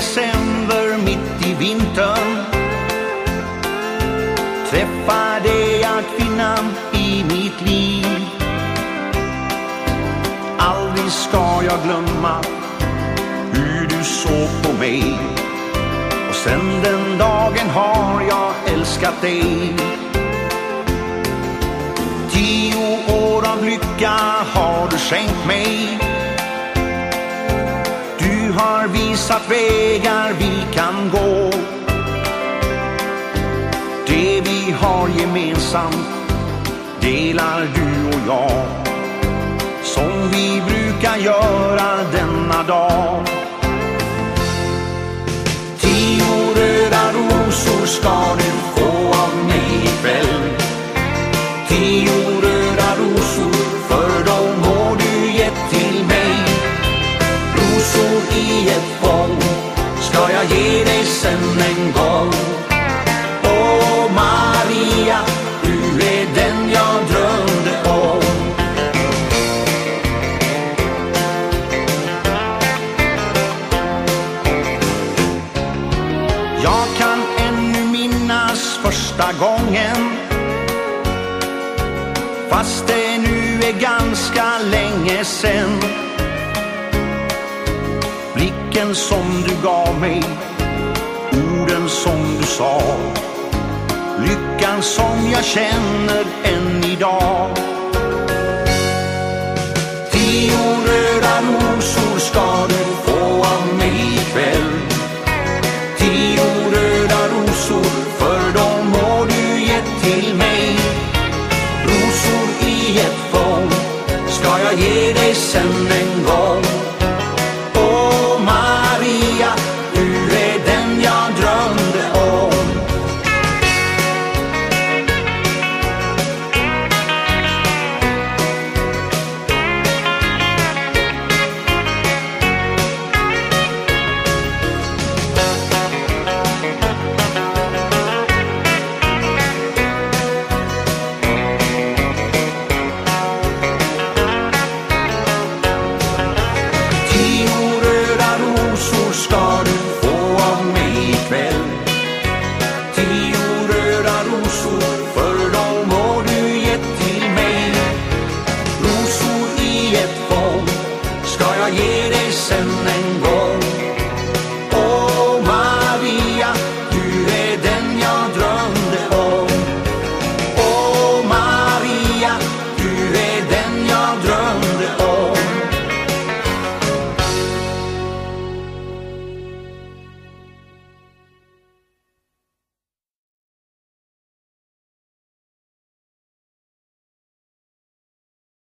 december mitt i vintern träffade jag kvinnan i mitt liv. Aldrig ska jag glömma hur du såg på mig. Och sen den dagen har jag älskat dig. Tio år av lycka har du skänkt mig. Har visat vägar vi kan gå. Det vi har gemensamt delar du och jag. Som vi brukar göra denna dag. Jag ge dig sen en gång. Åh Maria, du är den jag drömde om. Jag kan ännu minnas första gången Fast det nu är ganska länge sen Blicken som du gav mig Orden som du sa. Lyckan som jag känner än idag. Tio röda rosor ska du få av mig ikväll. Tio röda rosor för de år du gett till mig. Rosor i ett fång ska jag ge dig sen en gång. yeah. you?